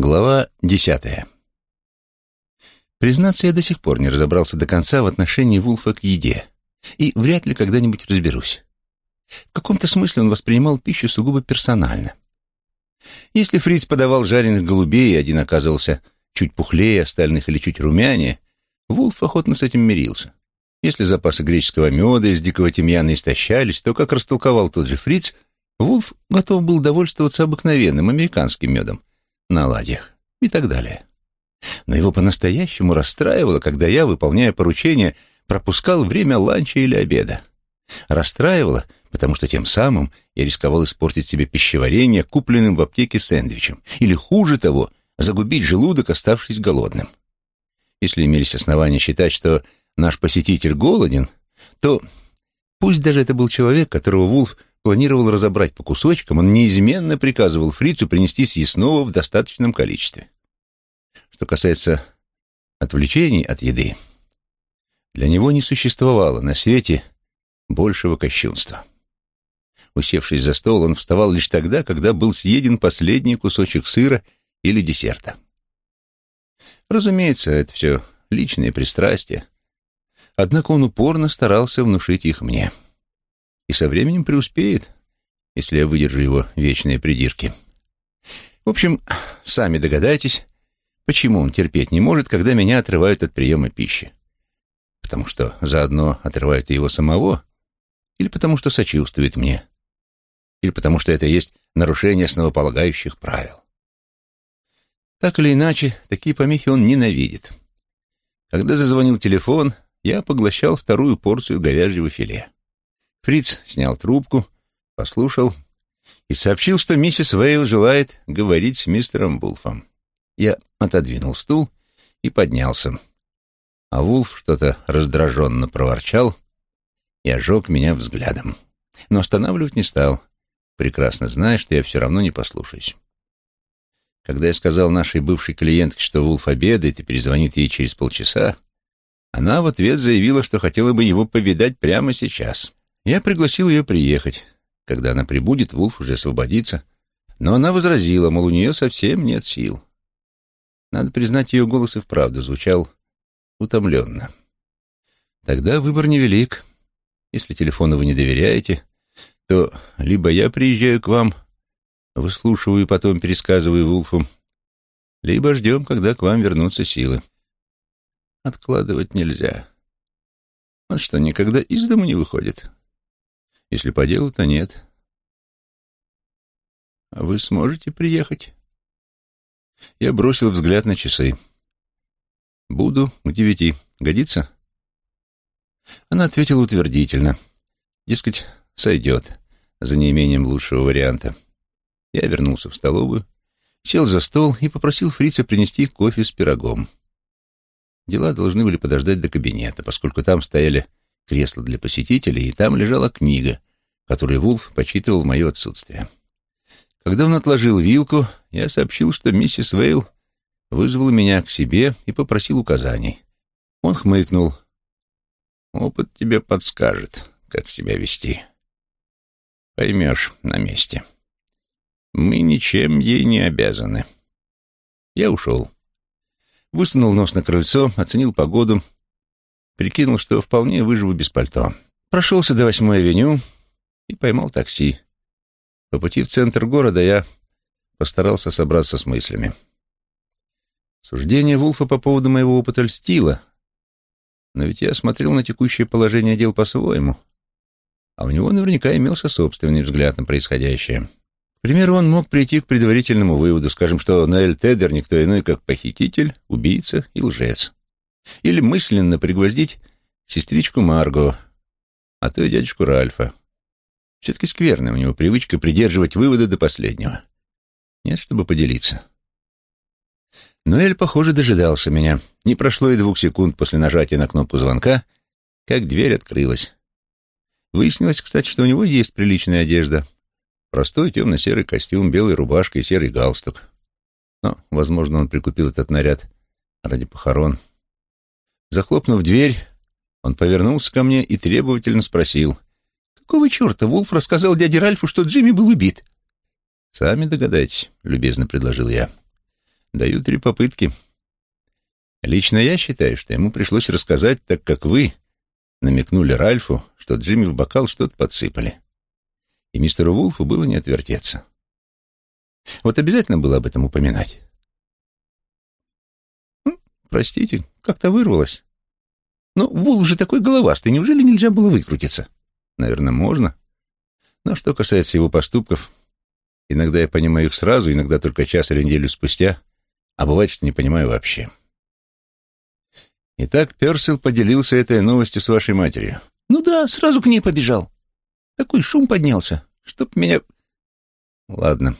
Глава десятая. Признаться, я до сих пор не разобрался до конца в отношении Вулфа к еде, и вряд ли когда-нибудь разберусь. В каком-то смысле он воспринимал пищу сугубо персонально. Если Фриц подавал жареных голубей, и один оказывался чуть пухлее остальных или чуть румянее, Вулф охотно с этим мирился. Если запасы греческого меда из дикого тимьяна истощались, то, как растолковал тот же Фриц, Вулф готов был довольствоваться обыкновенным американским медом, на оладьях и так далее. Но его по-настоящему расстраивало, когда я, выполняя поручения, пропускал время ланча или обеда. Расстраивало, потому что тем самым я рисковал испортить себе пищеварение купленным в аптеке сэндвичем, или, хуже того, загубить желудок, оставшись голодным. Если имелись основания считать, что наш посетитель голоден, то пусть даже это был человек, которого Вулф планировал разобрать по кусочкам, он неизменно приказывал фрицу принести съестного в достаточном количестве. Что касается отвлечений от еды, для него не существовало на свете большего кощунства. Усевшись за стол, он вставал лишь тогда, когда был съеден последний кусочек сыра или десерта. Разумеется, это все личные пристрастия, однако он упорно старался внушить их мне. — и со временем преуспеет, если я выдержу его вечные придирки. В общем, сами догадайтесь, почему он терпеть не может, когда меня отрывают от приема пищи. Потому что заодно отрывают и его самого, или потому что сочувствует мне, или потому что это есть нарушение основополагающих правил. Так или иначе, такие помехи он ненавидит. Когда зазвонил телефон, я поглощал вторую порцию говяжьего филе. Фриц снял трубку, послушал и сообщил, что миссис Вейл желает говорить с мистером Вулфом. Я отодвинул стул и поднялся. А Вулф что-то раздраженно проворчал и ожег меня взглядом. Но останавливать не стал, прекрасно зная, что я все равно не послушаюсь. Когда я сказал нашей бывшей клиентке, что Вулф обедает и перезвонит ей через полчаса, она в ответ заявила, что хотела бы его повидать прямо сейчас. Я пригласил ее приехать. Когда она прибудет, Вулф уже освободится. Но она возразила, мол, у нее совсем нет сил. Надо признать, ее голос и вправду звучал утомленно. Тогда выбор невелик. Если телефону вы не доверяете, то либо я приезжаю к вам, выслушиваю и потом пересказываю Вулфу, либо ждем, когда к вам вернутся силы. Откладывать нельзя. Он что, никогда из дому не выходит? Если по делу, то нет. А вы сможете приехать? Я бросил взгляд на часы. Буду к девяти. Годится? Она ответила утвердительно. Дескать, сойдет, за неимением лучшего варианта. Я вернулся в столовую, сел за стол и попросил фрица принести кофе с пирогом. Дела должны были подождать до кабинета, поскольку там стояли кресло для посетителей, и там лежала книга, которую Вулф почитывал в мое отсутствие. Когда он отложил вилку, я сообщил, что миссис Вейл вызвала меня к себе и попросил указаний. Он хмыкнул. «Опыт тебе подскажет, как себя вести. Поймешь на месте. Мы ничем ей не обязаны». Я ушел. Высунул нос на крыльцо, оценил погоду, прикинул, что вполне выживу без пальто. Прошелся до восьмой авеню и поймал такси. По пути в центр города я постарался собраться с мыслями. Суждение Вулфа по поводу моего опыта льстило, но ведь я смотрел на текущее положение дел по-своему, а у него наверняка имелся собственный взгляд на происходящее. К примеру, он мог прийти к предварительному выводу, скажем, что Ноэль Тедер никто иной, как похититель, убийца и лжец. Или мысленно пригвоздить сестричку Марго, а то и дядюшку Ральфа. Все-таки скверная у него привычка придерживать выводы до последнего. Нет, чтобы поделиться. Ноэль, похоже, дожидался меня. Не прошло и двух секунд после нажатия на кнопку звонка, как дверь открылась. Выяснилось, кстати, что у него есть приличная одежда. Простой темно-серый костюм, белая рубашка и серый галстук. Но, возможно, он прикупил этот наряд ради похорон. Захлопнув дверь, он повернулся ко мне и требовательно спросил. «Какого черта Вулф рассказал дяде Ральфу, что Джимми был убит?» «Сами догадайтесь», — любезно предложил я. Даю три попытки. Лично я считаю, что ему пришлось рассказать, так как вы намекнули Ральфу, что Джимми в бокал что-то подсыпали. И мистеру Вулфу было не отвертеться. Вот обязательно было об этом упоминать. Простите, как-то вырвалось. Но Вулф же такой головастый, неужели нельзя было выкрутиться? Наверное, можно. Но что касается его поступков, иногда я понимаю их сразу, иногда только час или неделю спустя, а бывает, что не понимаю вообще. Итак, Персил поделился этой новостью с вашей матерью. Ну да, сразу к ней побежал. Такой шум поднялся, чтоб меня... Ладно.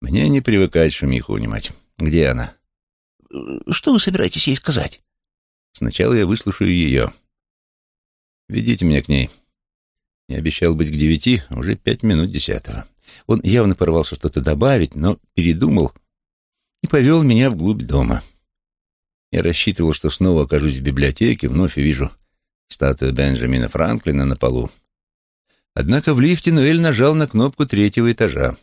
Мне не привыкать шумиху унимать. Где она? Что вы собираетесь ей сказать? Сначала я выслушаю ее. Ведите меня к ней. Я обещал быть к девяти, уже пять минут десятого. Он явно порвался что-то добавить, но передумал и повел меня вглубь дома. Я рассчитывал, что снова окажусь в библиотеке, вновь увижу статую Бенджамина Франклина на полу. Однако в лифте Ноэль нажал на кнопку третьего этажа.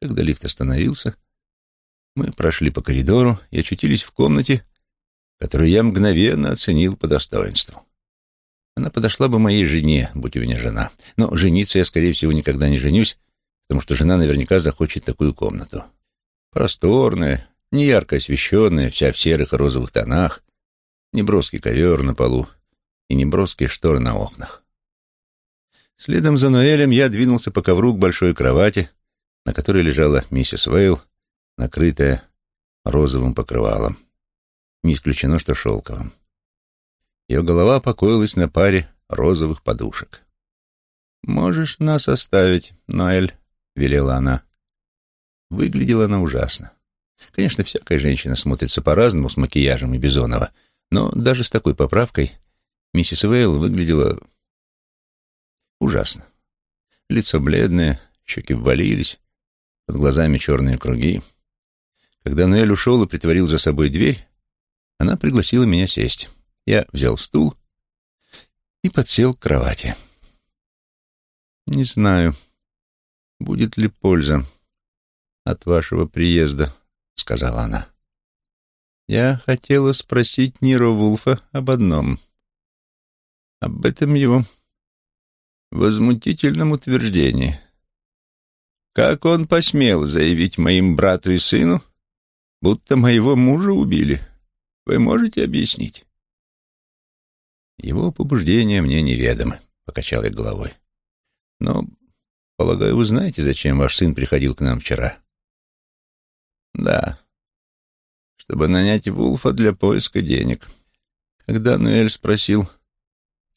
Когда лифт остановился, мы прошли по коридору и очутились в комнате, которую я мгновенно оценил по достоинству. Она подошла бы моей жене, будь у меня жена. Но жениться я, скорее всего, никогда не женюсь, потому что жена наверняка захочет такую комнату. Просторная, неярко освещенная, вся в серых и розовых тонах, неброский ковер на полу и неброские шторы на окнах. Следом за Ноэлем я двинулся по ковру к большой кровати, на которой лежала миссис Вейл, накрытая розовым покрывалом. Не исключено, что шелковым. Ее голова покоилась на паре розовых подушек. «Можешь нас оставить, Ноэль», — велела она. Выглядела она ужасно. Конечно, всякая женщина смотрится по-разному с макияжем и Бизонова, но даже с такой поправкой миссис Вейл выглядела ужасно. Лицо бледное, щеки ввалились, под глазами черные круги. Когда Ноэль ушел и притворил за собой дверь, она пригласила меня сесть. Я взял стул и подсел к кровати. «Не знаю, будет ли польза от вашего приезда», — сказала она. «Я хотела спросить Ниро Вулфа об одном. Об этом его возмутительном утверждении. Как он посмел заявить моим брату и сыну, будто моего мужа убили? Вы можете объяснить?» Его побуждения мне неведомы, — покачал я головой. Но, полагаю, вы знаете, зачем ваш сын приходил к нам вчера? Да, чтобы нанять Вулфа для поиска денег. Когда Нуэль спросил,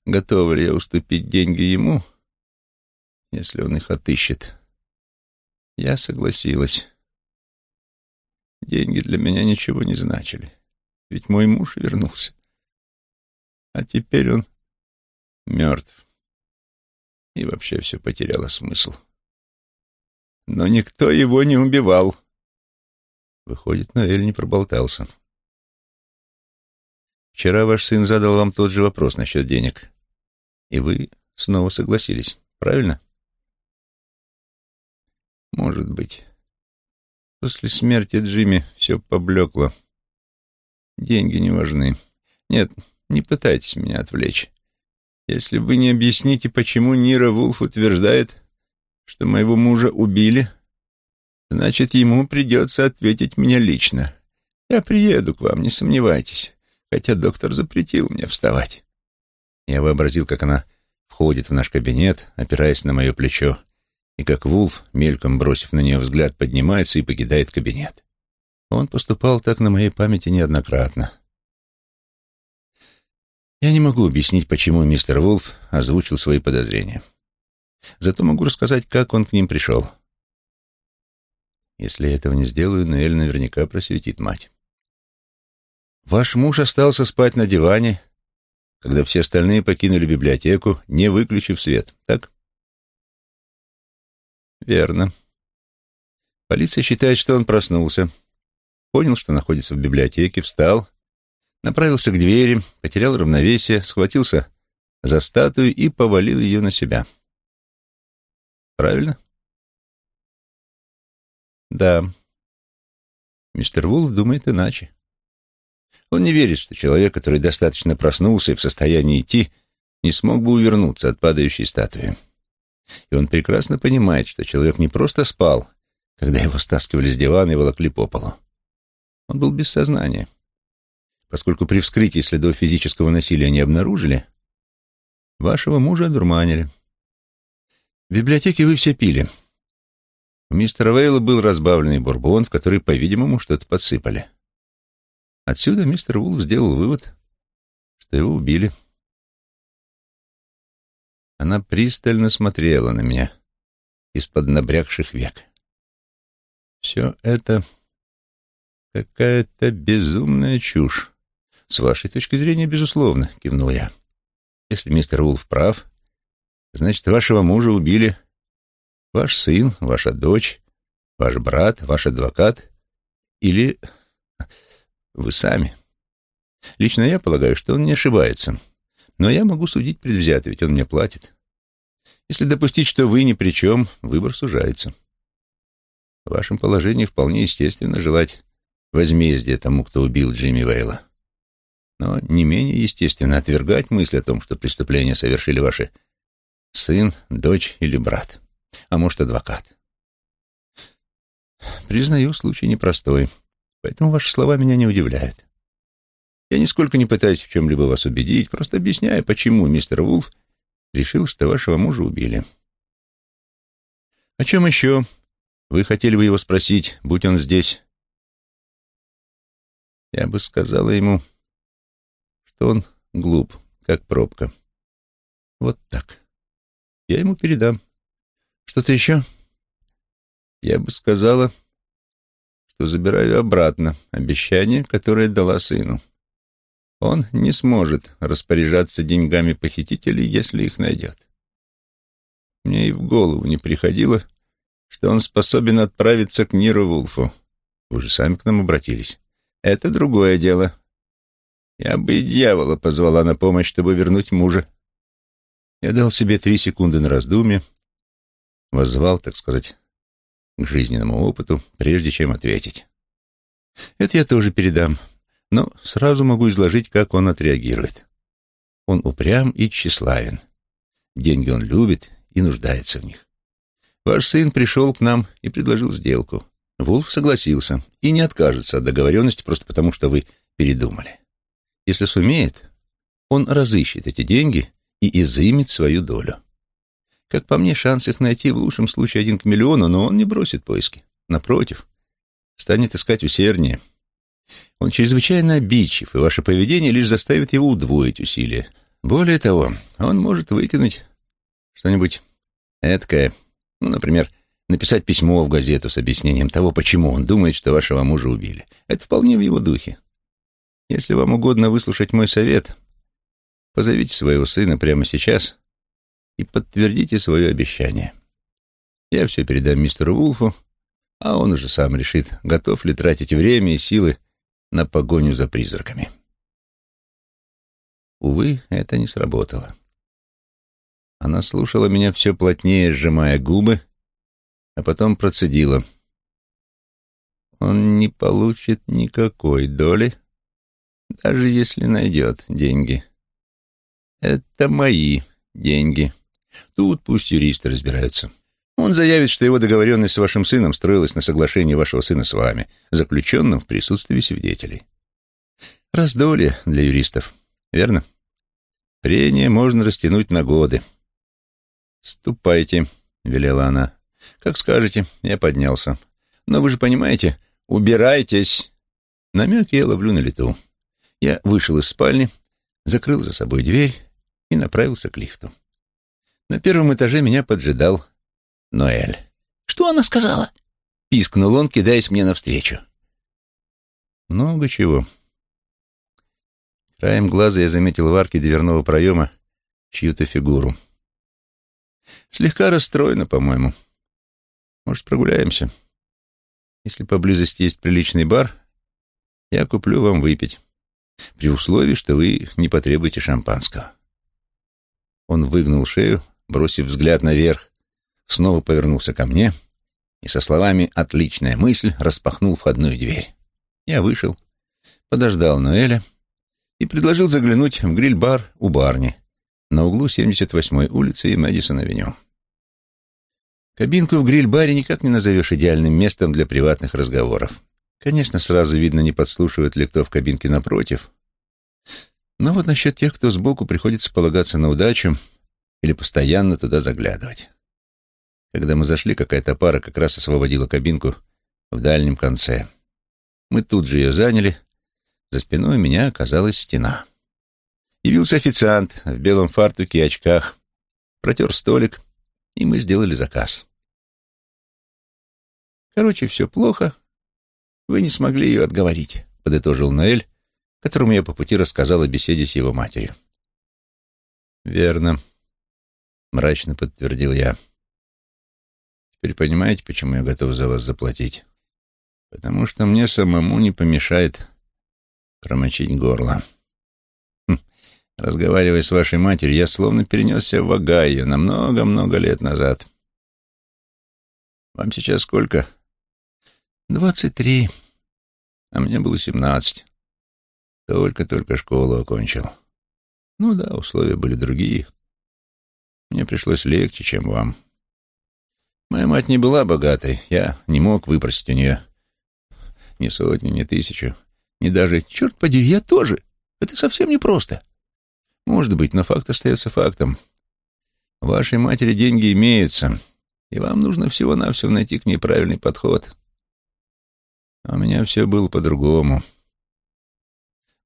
готова ли я уступить деньги ему, если он их отыщет, я согласилась. Деньги для меня ничего не значили, ведь мой муж вернулся а теперь он мертв. И вообще все потеряло смысл. Но никто его не убивал. Выходит, Ноэль не проболтался. Вчера ваш сын задал вам тот же вопрос насчет денег. И вы снова согласились, правильно? Может быть. После смерти Джимми все поблекло. Деньги не важны. Нет, не пытайтесь меня отвлечь. Если вы не объясните, почему Нира Вулф утверждает, что моего мужа убили, значит, ему придется ответить мне лично. Я приеду к вам, не сомневайтесь, хотя доктор запретил мне вставать. Я вообразил, как она входит в наш кабинет, опираясь на мое плечо, и как Вулф, мельком бросив на нее взгляд, поднимается и покидает кабинет. Он поступал так на моей памяти неоднократно. Я не могу объяснить, почему мистер Вулф озвучил свои подозрения. Зато могу рассказать, как он к ним пришел. Если я этого не сделаю, Ноэль наверняка просветит мать. Ваш муж остался спать на диване, когда все остальные покинули библиотеку, не выключив свет, так? Верно. Полиция считает, что он проснулся, понял, что находится в библиотеке, встал направился к двери, потерял равновесие, схватился за статую и повалил ее на себя. Правильно? Да. Мистер Вулф думает иначе. Он не верит, что человек, который достаточно проснулся и в состоянии идти, не смог бы увернуться от падающей статуи. И он прекрасно понимает, что человек не просто спал, когда его стаскивали с дивана и волокли по полу. Он был без сознания. Поскольку при вскрытии следов физического насилия не обнаружили, вашего мужа одурманили. В библиотеке вы все пили. У мистера Вейла был разбавленный бурбон, в который, по-видимому, что-то подсыпали. Отсюда мистер Вулф сделал вывод, что его убили. Она пристально смотрела на меня из-под набрякших век. Все это какая-то безумная чушь. С вашей точки зрения, безусловно, кивнул я. Если мистер Вулф прав, значит, вашего мужа убили ваш сын, ваша дочь, ваш брат, ваш адвокат или вы сами. Лично я полагаю, что он не ошибается. Но я могу судить предвзято, ведь он мне платит. Если допустить, что вы ни при чем, выбор сужается. В вашем положении вполне естественно желать возмездия тому, кто убил Джимми Вейла. Но не менее естественно отвергать мысль о том, что преступление совершили ваши сын, дочь или брат, а может, адвокат. Признаю, случай непростой, поэтому ваши слова меня не удивляют. Я нисколько не пытаюсь в чем-либо вас убедить, просто объясняю, почему мистер Вулф решил, что вашего мужа убили. О чем еще вы хотели бы его спросить, будь он здесь? Я бы сказала ему, что он глуп, как пробка. Вот так. Я ему передам. Что-то еще? Я бы сказала, что забираю обратно обещание, которое дала сыну. Он не сможет распоряжаться деньгами похитителей, если их найдет. Мне и в голову не приходило, что он способен отправиться к Ниру Вулфу. Вы же сами к нам обратились. Это другое дело. Я бы и дьявола позвала на помощь, чтобы вернуть мужа. Я дал себе три секунды на раздумье, воззвал, так сказать, к жизненному опыту, прежде чем ответить. Это я тоже передам но сразу могу изложить, как он отреагирует. Он упрям и тщеславен. Деньги он любит и нуждается в них. Ваш сын пришел к нам и предложил сделку. Вулф согласился и не откажется от договоренности просто потому, что вы передумали. Если сумеет, он разыщет эти деньги и изымет свою долю. Как по мне, шанс их найти в лучшем случае один к миллиону, но он не бросит поиски. Напротив, станет искать усерднее — он чрезвычайно обидчив, и ваше поведение лишь заставит его удвоить усилия. Более того, он может выкинуть что-нибудь эткое, ну, например, написать письмо в газету с объяснением того, почему он думает, что вашего мужа убили. Это вполне в его духе. Если вам угодно выслушать мой совет, позовите своего сына прямо сейчас и подтвердите свое обещание. Я все передам мистеру Вулфу, а он уже сам решит, готов ли тратить время и силы на погоню за призраками. Увы, это не сработало. Она слушала меня все плотнее, сжимая губы, а потом процедила. Он не получит никакой доли, даже если найдет деньги. Это мои деньги. Тут пусть юристы разбираются. Он заявит, что его договоренность с вашим сыном строилась на соглашении вашего сына с вами, заключенном в присутствии свидетелей. Раздолье для юристов, верно? Прение можно растянуть на годы. «Ступайте», — велела она. «Как скажете», — я поднялся. «Но вы же понимаете, убирайтесь». Намеки я ловлю на лету. Я вышел из спальни, закрыл за собой дверь и направился к лифту. На первом этаже меня поджидал Ноэль. «Что она сказала?» — пискнул он, кидаясь мне навстречу. «Много чего». Краем глаза я заметил в арке дверного проема чью-то фигуру. Слегка расстроена, по-моему. Может, прогуляемся? Если поблизости есть приличный бар, я куплю вам выпить, при условии, что вы не потребуете шампанского. Он выгнул шею, бросив взгляд наверх, снова повернулся ко мне и со словами «отличная мысль» распахнул входную дверь. Я вышел, подождал Ноэля и предложил заглянуть в гриль-бар у барни на углу 78-й улицы и Мэдисон-авеню. Кабинку в гриль-баре никак не назовешь идеальным местом для приватных разговоров. Конечно, сразу видно, не подслушивает ли кто в кабинке напротив. Но вот насчет тех, кто сбоку, приходится полагаться на удачу или постоянно туда заглядывать. Когда мы зашли, какая-то пара как раз освободила кабинку в дальнем конце. Мы тут же ее заняли. За спиной у меня оказалась стена. Явился официант в белом фартуке и очках, протер столик, и мы сделали заказ. Короче, все плохо. Вы не смогли ее отговорить, подытожил Ноэль, которому я по пути рассказал о беседе с его матерью. Верно, мрачно подтвердил я. Теперь понимаете, почему я готов за вас заплатить? Потому что мне самому не помешает промочить горло. Хм. Разговаривая с вашей матерью, я словно перенесся в Огайо на много-много лет назад. Вам сейчас сколько? Двадцать три. А мне было семнадцать. Только-только школу окончил. Ну да, условия были другие. Мне пришлось легче, чем вам. Моя мать не была богатой. Я не мог выпросить у нее ни сотни, ни тысячу, ни даже... Черт подери, я тоже. Это совсем непросто. Может быть, но факт остается фактом. У вашей матери деньги имеются, и вам нужно всего-навсего найти к ней правильный подход. А у меня все было по-другому.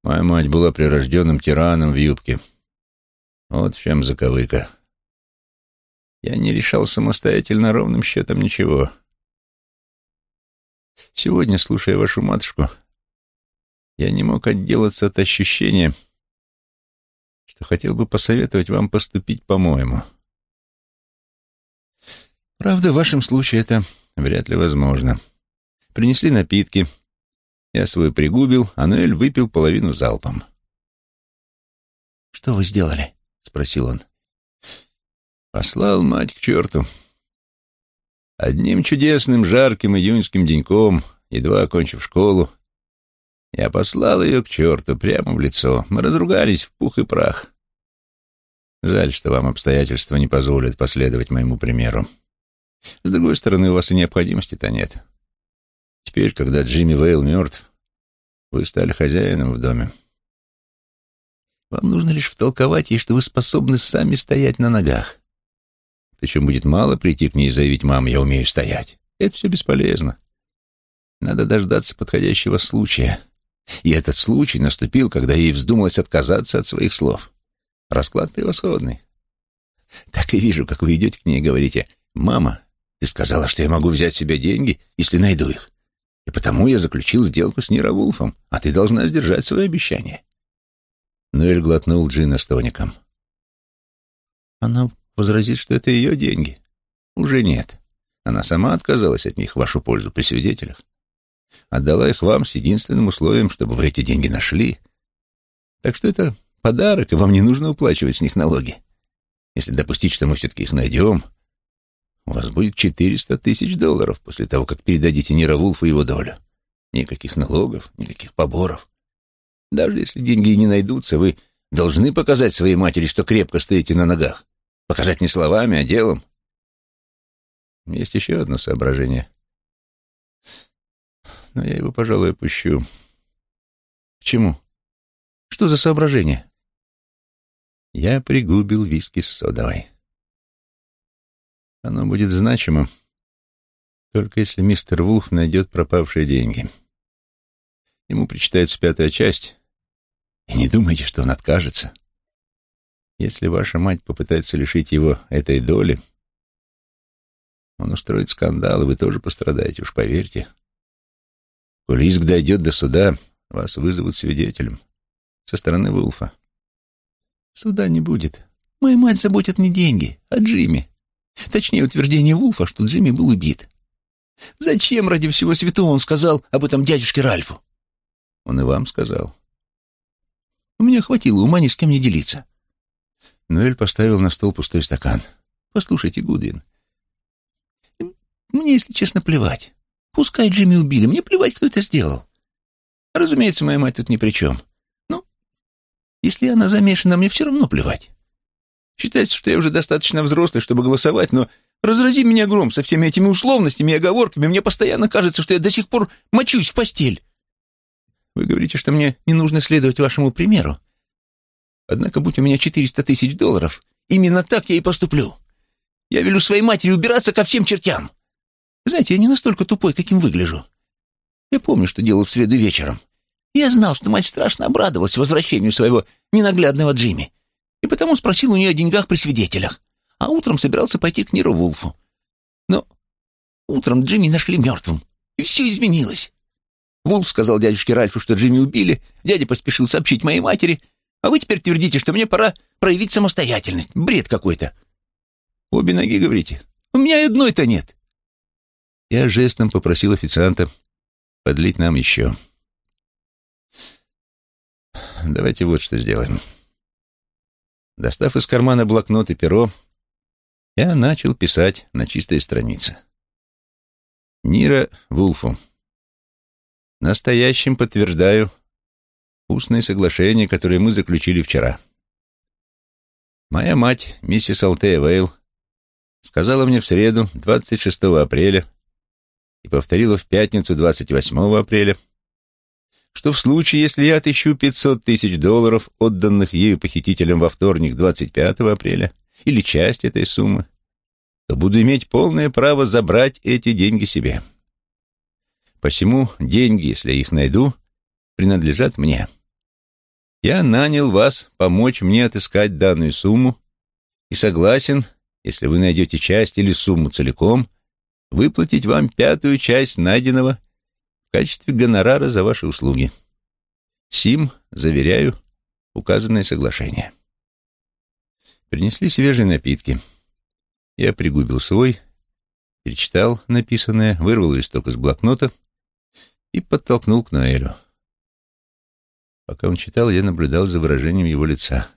Моя мать была прирожденным тираном в юбке. Вот в чем заковыка. Я не решал самостоятельно ровным счетом ничего. Сегодня, слушая вашу матушку, я не мог отделаться от ощущения, что хотел бы посоветовать вам поступить по-моему. Правда, в вашем случае это вряд ли возможно. Принесли напитки. Я свой пригубил, а Ноэль выпил половину залпом. «Что вы сделали?» — спросил он. Послал мать к черту. Одним чудесным жарким июньским деньком, едва окончив школу, я послал ее к черту прямо в лицо. Мы разругались в пух и прах. Жаль, что вам обстоятельства не позволят последовать моему примеру. С другой стороны, у вас и необходимости-то нет. Теперь, когда Джимми Вейл мертв, вы стали хозяином в доме. Вам нужно лишь втолковать ей, что вы способны сами стоять на ногах. Причем будет мало прийти к ней и заявить, «Мам, я умею стоять». Это все бесполезно. Надо дождаться подходящего случая. И этот случай наступил, когда ей вздумалось отказаться от своих слов. Расклад превосходный. Так и вижу, как вы идете к ней и говорите, «Мама, ты сказала, что я могу взять себе деньги, если найду их. И потому я заключил сделку с Нировулфом, а ты должна сдержать свое обещание». Ноэль глотнул джина с тоником. Она возразит, что это ее деньги. Уже нет. Она сама отказалась от них в вашу пользу при свидетелях. Отдала их вам с единственным условием, чтобы вы эти деньги нашли. Так что это подарок, и вам не нужно уплачивать с них налоги. Если допустить, что мы все-таки их найдем, у вас будет 400 тысяч долларов после того, как передадите Нира Вулфу его долю. Никаких налогов, никаких поборов. Даже если деньги и не найдутся, вы должны показать своей матери, что крепко стоите на ногах. Показать не словами, а делом. Есть еще одно соображение. Но я его, пожалуй, опущу. К чему? Что за соображение? Я пригубил виски с содовой. Оно будет значимо, только если мистер Вулф найдет пропавшие деньги. Ему причитается пятая часть, и не думайте, что он откажется. Если ваша мать попытается лишить его этой доли, он устроит скандал, и вы тоже пострадаете, уж поверьте. Коли иск дойдет до суда, вас вызовут свидетелем со стороны Вулфа. Суда не будет. Моя мать заботит не деньги, а Джимми. Точнее, утверждение Вулфа, что Джимми был убит. Зачем ради всего святого он сказал об этом дядюшке Ральфу? Он и вам сказал. У меня хватило ума ни с кем не делиться. Ноэль поставил на стол пустой стакан. «Послушайте, Гудвин, мне, если честно, плевать. Пускай Джимми убили, мне плевать, кто это сделал. Разумеется, моя мать тут ни при чем. Ну, если она замешана, мне все равно плевать. Считается, что я уже достаточно взрослый, чтобы голосовать, но разрази меня гром со всеми этими условностями и оговорками, мне постоянно кажется, что я до сих пор мочусь в постель. Вы говорите, что мне не нужно следовать вашему примеру. Однако, будь у меня 400 тысяч долларов, именно так я и поступлю. Я велю своей матери убираться ко всем чертям. Знаете, я не настолько тупой, каким выгляжу. Я помню, что делал в среду вечером. Я знал, что мать страшно обрадовалась возвращению своего ненаглядного Джимми, и потому спросил у нее о деньгах при свидетелях, а утром собирался пойти к Ниру Вулфу. Но утром Джимми нашли мертвым, и все изменилось. Вулф сказал дядюшке Ральфу, что Джимми убили, дядя поспешил сообщить моей матери, а вы теперь твердите, что мне пора проявить самостоятельность. Бред какой-то. Обе ноги, говорите? У меня и одной-то нет. Я жестом попросил официанта подлить нам еще. Давайте вот что сделаем. Достав из кармана блокнот и перо, я начал писать на чистой странице. Нира Вулфу. Настоящим подтверждаю устное соглашение, которое мы заключили вчера. Моя мать, миссис Алтея Вейл, сказала мне в среду, 26 апреля, и повторила в пятницу, 28 апреля, что в случае, если я отыщу 500 тысяч долларов, отданных ею похитителям во вторник, 25 апреля, или часть этой суммы, то буду иметь полное право забрать эти деньги себе. Посему деньги, если я их найду, принадлежат мне. Я нанял вас помочь мне отыскать данную сумму и согласен, если вы найдете часть или сумму целиком, выплатить вам пятую часть найденного в качестве гонорара за ваши услуги. Сим, заверяю, указанное соглашение. Принесли свежие напитки. Я пригубил свой, перечитал написанное, вырвал листок из блокнота и подтолкнул к Ноэлю. Пока он читал, я наблюдал за выражением его лица.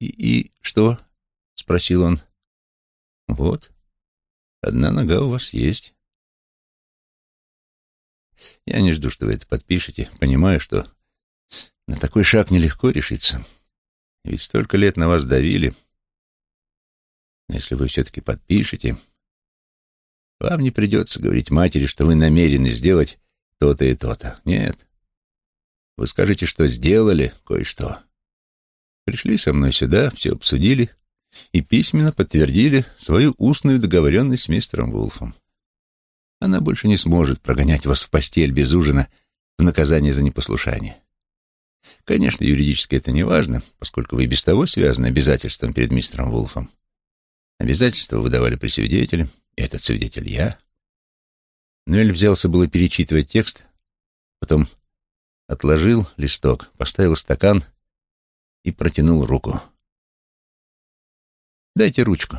«И, и что?» — спросил он. «Вот, одна нога у вас есть». Я не жду, что вы это подпишете. Понимаю, что на такой шаг нелегко решиться. Ведь столько лет на вас давили. Но если вы все-таки подпишете, вам не придется говорить матери, что вы намерены сделать то-то и то-то. Нет. Вы скажете, что сделали кое-что. Пришли со мной сюда, все обсудили и письменно подтвердили свою устную договоренность с мистером Вулфом. Она больше не сможет прогонять вас в постель без ужина в наказание за непослушание. Конечно, юридически это не важно, поскольку вы и без того связаны обязательством перед мистером Вулфом. Обязательства вы давали при свидетеле, и этот свидетель я. Ноэль взялся было перечитывать текст, потом отложил листок, поставил стакан и протянул руку. «Дайте ручку».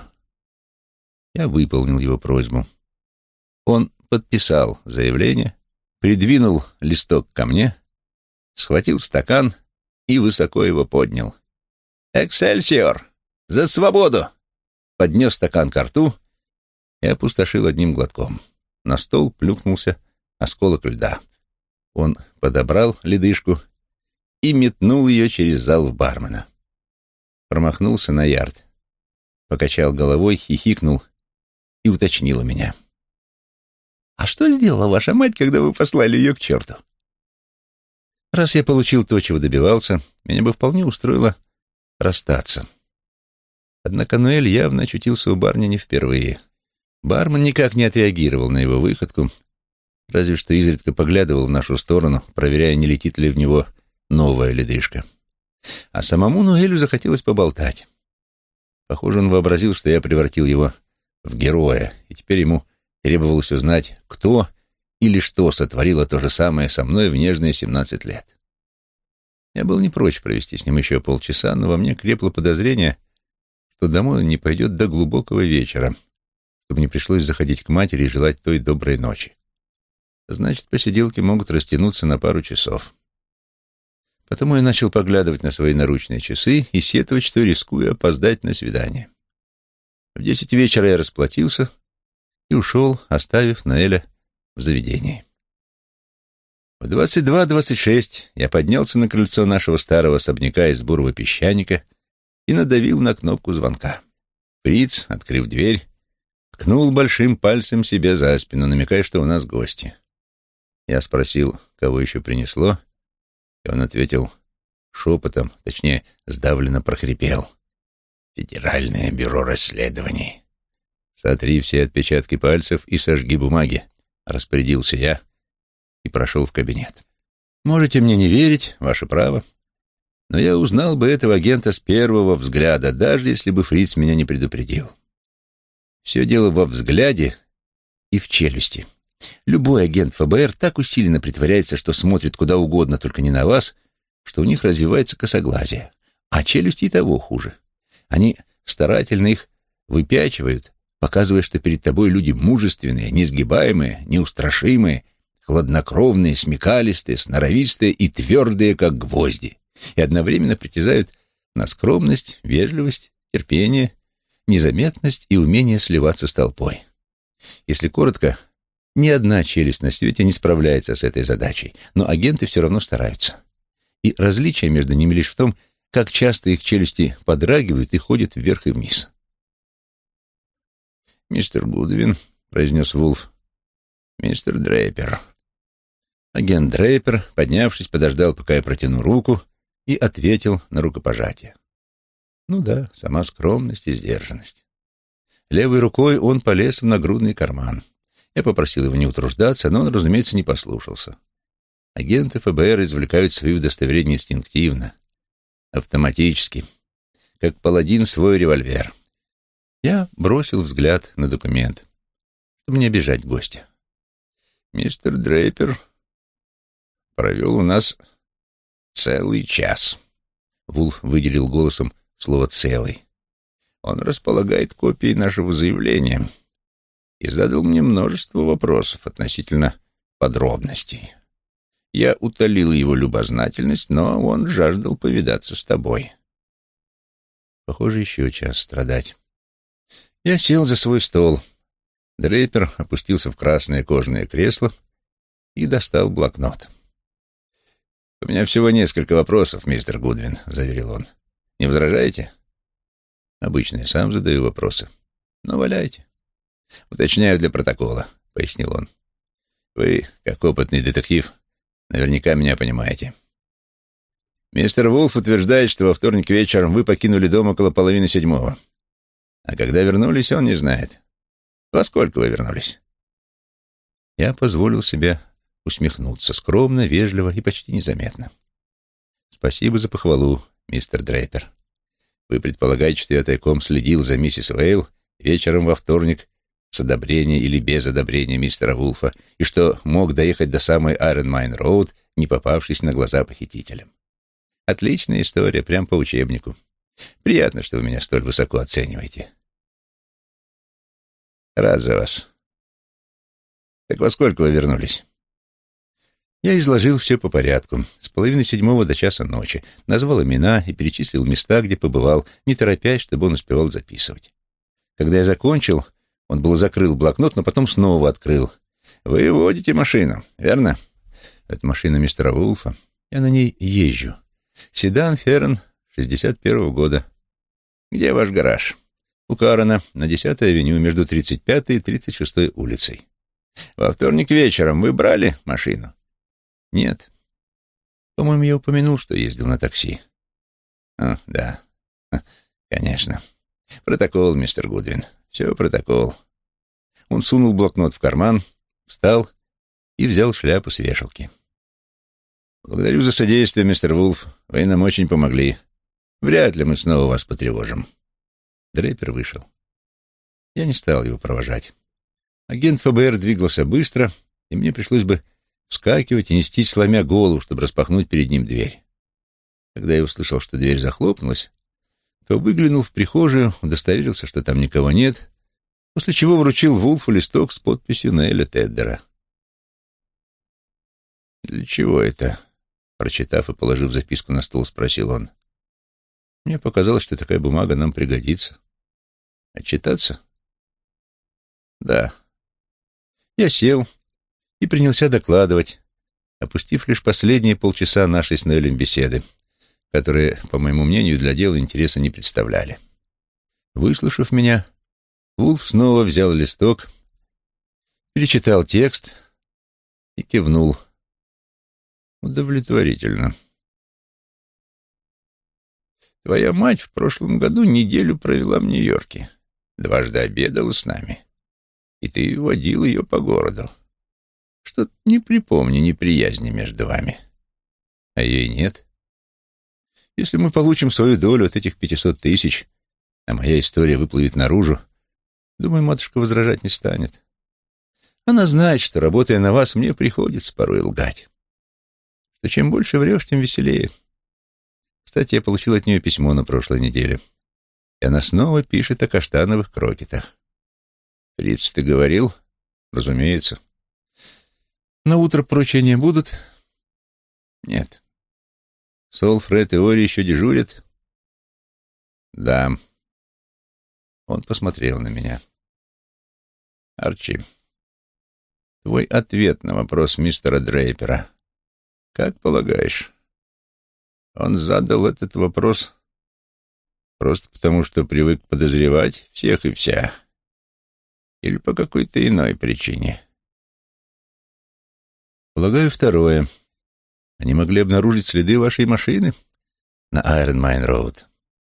Я выполнил его просьбу. Он подписал заявление, придвинул листок ко мне, схватил стакан и высоко его поднял. «Эксельсиор! За свободу!» Поднес стакан ко рту и опустошил одним глотком. На стол плюхнулся осколок льда. Он подобрал ледышку и метнул ее через зал в бармена. Промахнулся на ярд, покачал головой, хихикнул и уточнил у меня. «А что сделала ваша мать, когда вы послали ее к черту?» Раз я получил то, чего добивался, меня бы вполне устроило расстаться. Однако Ноэль явно очутился у барня не впервые. Бармен никак не отреагировал на его выходку, разве что изредка поглядывал в нашу сторону, проверяя, не летит ли в него новая ледышка. А самому Нуэлю захотелось поболтать. Похоже, он вообразил, что я превратил его в героя, и теперь ему требовалось узнать, кто или что сотворило то же самое со мной в нежные семнадцать лет. Я был не прочь провести с ним еще полчаса, но во мне крепло подозрение, что домой он не пойдет до глубокого вечера, чтобы не пришлось заходить к матери и желать той доброй ночи. Значит, посиделки могут растянуться на пару часов. Потому я начал поглядывать на свои наручные часы и сетовать, что рискую опоздать на свидание. В десять вечера я расплатился и ушел, оставив Наэля в заведении. В 22.26 я поднялся на крыльцо нашего старого особняка из бурого песчаника и надавил на кнопку звонка. Фриц, открыв дверь, ткнул большим пальцем себе за спину, намекая, что у нас гости. Я спросил, кого еще принесло, и он ответил шепотом, точнее, сдавленно прохрипел. «Федеральное бюро расследований». «Сотри все отпечатки пальцев и сожги бумаги», — распорядился я и прошел в кабинет. «Можете мне не верить, ваше право, но я узнал бы этого агента с первого взгляда, даже если бы Фриц меня не предупредил. Все дело во взгляде и в челюсти. Любой агент ФБР так усиленно притворяется, что смотрит куда угодно, только не на вас, что у них развивается косоглазие. А челюсти и того хуже. Они старательно их выпячивают, показывая, что перед тобой люди мужественные, несгибаемые, неустрашимые, хладнокровные, смекалистые, сноровистые и твердые, как гвозди, и одновременно притязают на скромность, вежливость, терпение, незаметность и умение сливаться с толпой. Если коротко, ни одна челюсть на свете не справляется с этой задачей, но агенты все равно стараются. И различие между ними лишь в том, как часто их челюсти подрагивают и ходят вверх и вниз. «Мистер Гудвин», — произнес Вулф. «Мистер Дрейпер». Агент Дрейпер, поднявшись, подождал, пока я протяну руку, и ответил на рукопожатие. Ну да, сама скромность и сдержанность. Левой рукой он полез в нагрудный карман. Я попросил его не утруждаться, но он, разумеется, не послушался. Агенты ФБР извлекают свои удостоверения инстинктивно, автоматически, как паладин свой револьвер. Я бросил взгляд на документ, чтобы не обижать гостя. Мистер Дрейпер провел у нас целый час. Вулф выделил голосом слово «целый». Он располагает копией нашего заявления и задал мне множество вопросов относительно подробностей. Я утолил его любознательность, но он жаждал повидаться с тобой. Похоже, еще час страдать. Я сел за свой стол. Дрейпер опустился в красное кожаное кресло и достал блокнот. «У меня всего несколько вопросов, мистер Гудвин», — заверил он. «Не возражаете?» «Обычно я сам задаю вопросы. Но валяйте». «Уточняю для протокола», — пояснил он. «Вы, как опытный детектив, наверняка меня понимаете». Мистер Вулф утверждает, что во вторник вечером вы покинули дом около половины седьмого. А когда вернулись, он не знает. Во сколько вы вернулись? Я позволил себе усмехнуться, скромно, вежливо и почти незаметно. Спасибо за похвалу, мистер Дрейпер. Вы предполагаете, что я тайком следил за миссис Уэйл вечером во вторник с одобрения или без одобрения мистера Вулфа, и что мог доехать до самой Айрон Майн Роуд, не попавшись на глаза похитителям. Отличная история, прям по учебнику. Приятно, что вы меня столь высоко оцениваете. Рад за вас. Так во сколько вы вернулись? Я изложил все по порядку, с половины седьмого до часа ночи, назвал имена и перечислил места, где побывал, не торопясь, чтобы он успевал записывать. Когда я закончил, он было закрыл блокнот, но потом снова открыл. «Вы водите машину, верно?» «Это машина мистера Вулфа. Я на ней езжу. Седан Ферн, 61-го года. Где ваш гараж?» у Карена на 10-й авеню между 35-й и 36-й улицей. Во вторник вечером вы брали машину? Нет. По-моему, я упомянул, что ездил на такси. А, да, конечно. Протокол, мистер Гудвин. Все протокол. Он сунул блокнот в карман, встал и взял шляпу с вешалки. Благодарю за содействие, мистер Вулф. Вы нам очень помогли. Вряд ли мы снова вас потревожим. Дрейпер вышел. Я не стал его провожать. Агент ФБР двигался быстро, и мне пришлось бы вскакивать и нести, сломя голову, чтобы распахнуть перед ним дверь. Когда я услышал, что дверь захлопнулась, то выглянул в прихожую, удостоверился, что там никого нет, после чего вручил Вулфу листок с подписью Неэля Теддера. «Для чего это?» Прочитав и положив записку на стол, спросил он. Мне показалось, что такая бумага нам пригодится. Отчитаться? Да. Я сел и принялся докладывать опустив лишь последние полчаса нашей с Ноэлем беседы, которые, по моему мнению, для дела интереса не представляли. Выслушав меня, Вулф снова взял листок, перечитал текст и кивнул. Удовлетворительно. Твоя мать в прошлом году неделю провела в Нью-Йорке. Дважды обедала с нами. И ты водил ее по городу. Что-то не припомню неприязни между вами. А ей нет. Если мы получим свою долю от этих пятисот тысяч, а моя история выплывет наружу, думаю, матушка возражать не станет. Она знает, что, работая на вас, мне приходится порой лгать. Что чем больше врешь, тем веселее. Кстати, я получил от нее письмо на прошлой неделе. И она снова пишет о каштановых крокетах. Фриц, ты говорил? Разумеется. На утро поручения будут? Нет. Сол, Фред и Ори еще дежурят? Да. Он посмотрел на меня. Арчи, твой ответ на вопрос мистера Дрейпера. Как полагаешь, он задал этот вопрос просто потому, что привык подозревать всех и вся? Или по какой-то иной причине? Полагаю, второе. Они могли обнаружить следы вашей машины на Iron Mine Road.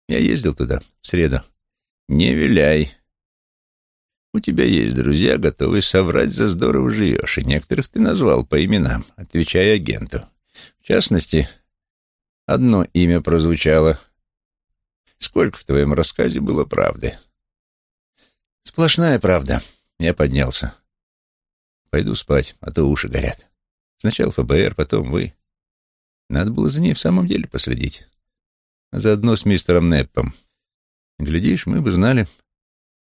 Я ездил туда в среду. Не виляй. У тебя есть друзья, готовые соврать за здорово живешь, и некоторых ты назвал по именам, отвечая агенту. В частности, одно имя прозвучало. Сколько в твоем рассказе было правды? Сплошная правда. Я поднялся. Пойду спать, а то уши горят. Сначала ФБР, потом вы. Надо было за ней в самом деле последить. А заодно с мистером Неппом. Глядишь, мы бы знали,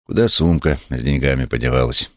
куда сумка с деньгами подевалась.